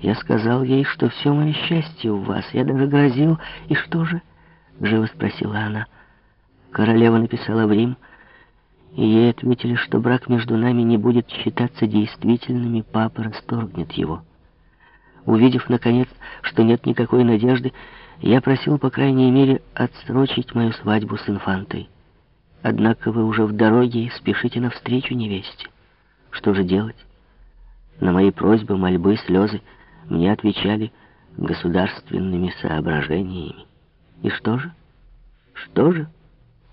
Я сказал ей, что все мое счастье у вас. Я даже грозил. И что же? Живо спросила она. Королева написала в Рим, и ей ответили, что брак между нами не будет считаться действительным, и папа расторгнет его. Увидев, наконец, что нет никакой надежды, я просил, по крайней мере, отсрочить мою свадьбу с инфантой. Однако вы уже в дороге и спешите навстречу невесте. Что же делать? На мои просьбы, мольбы, слезы мне отвечали государственными соображениями. И что же? Что же?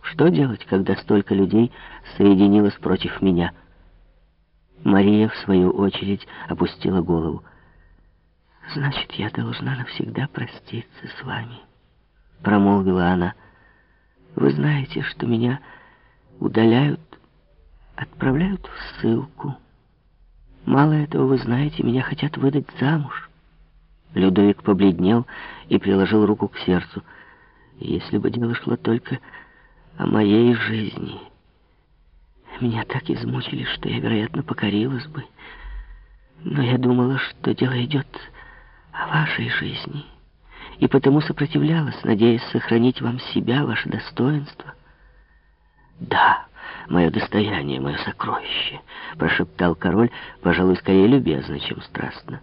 Что делать, когда столько людей соединилось против меня? Мария, в свою очередь, опустила голову. «Значит, я должна навсегда проститься с вами», — промолвила она. «Вы знаете, что меня удаляют, отправляют в ссылку. Мало этого, вы знаете, меня хотят выдать замуж». Людовик побледнел и приложил руку к сердцу. «Если бы дело шло только о моей жизни. Меня так измучили, что я, вероятно, покорилась бы. Но я думала, что дело идет о вашей жизни, и потому сопротивлялась, надеясь сохранить вам себя, ваше достоинство. «Да, мое достояние, мое сокровище», — прошептал король, пожалуй, скорее любезно, чем страстно.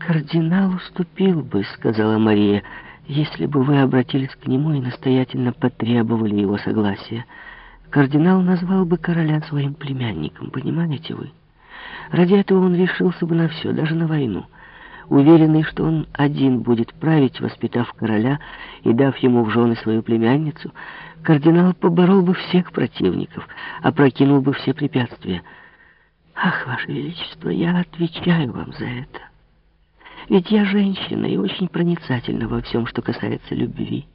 «Кардинал уступил бы», — сказала Мария, — если бы вы обратились к нему и настоятельно потребовали его согласия, кардинал назвал бы короля своим племянником, понимаете вы? Ради этого он решился бы на все, даже на войну. Уверенный, что он один будет править, воспитав короля и дав ему в жены свою племянницу, кардинал поборол бы всех противников, опрокинул бы все препятствия. Ах, Ваше Величество, я отвечаю вам за это. Ведь я женщина и очень проницательна во всем, что касается любви.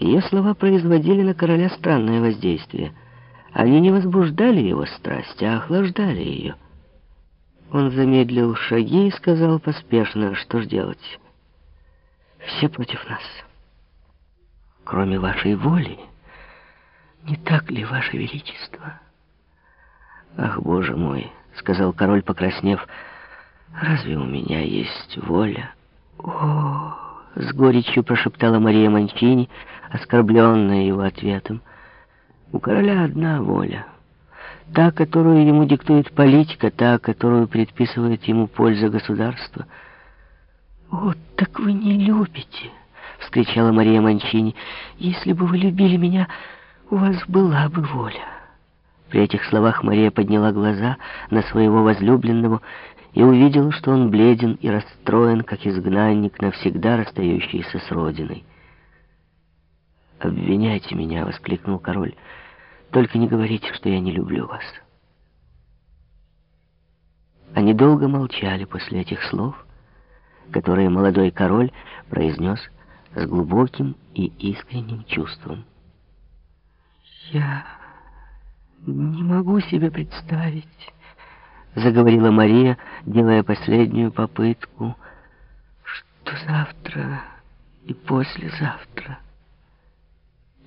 Ее слова производили на короля странное воздействие. Они не возбуждали его страсть, а охлаждали ее. Он замедлил шаги и сказал поспешно, что ж делать. Все против нас, кроме вашей воли. Не так ли, ваше величество? Ах, боже мой, сказал король, покраснев, — Разве у меня есть воля? О, с горечью прошептала Мария Манчини, оскорбленная его ответом. У короля одна воля. Та, которую ему диктует политика, та, которую предписывает ему польза государства. «О, так вы не любите!» — вскричала Мария Манчини. «Если бы вы любили меня, у вас была бы воля». При этих словах Мария подняла глаза на своего возлюбленного и увидел, что он бледен и расстроен, как изгнанник, навсегда расстающийся с родиной. «Обвиняйте меня!» — воскликнул король. «Только не говорите, что я не люблю вас». Они долго молчали после этих слов, которые молодой король произнес с глубоким и искренним чувством. «Я не могу себе представить...» заговорила Мария, делая последнюю попытку, что завтра и послезавтра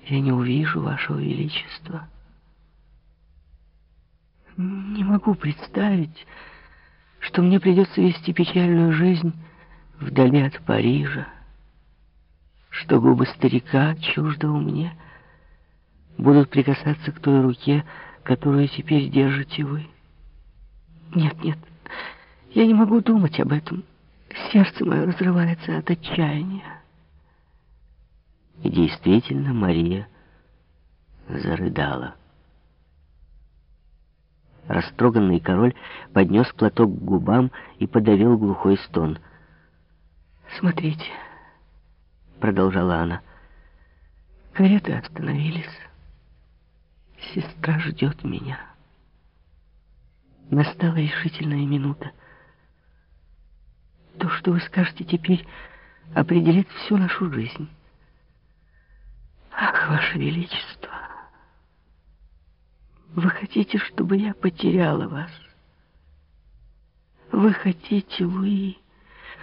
я не увижу вашего величества. Не могу представить, что мне придется вести печальную жизнь вдали от Парижа, что губы старика, чуждого мне, будут прикасаться к той руке, которую теперь держите вы. Нет, нет, я не могу думать об этом. Сердце мое разрывается от отчаяния. И действительно Мария зарыдала. Растроганный король поднес платок к губам и подавил глухой стон. «Смотрите», — продолжала она, — «кареты остановились. Сестра ждет меня». Настала решительная минута. То, что вы скажете теперь, определит всю нашу жизнь. Ах, Ваше Величество, вы хотите, чтобы я потеряла вас? Вы хотите, Луи,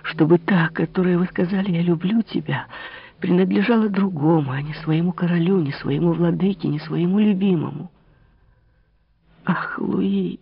чтобы та, которой вы сказали «я люблю тебя», принадлежала другому, а не своему королю, не своему владыке, не своему любимому? Ах, Луи...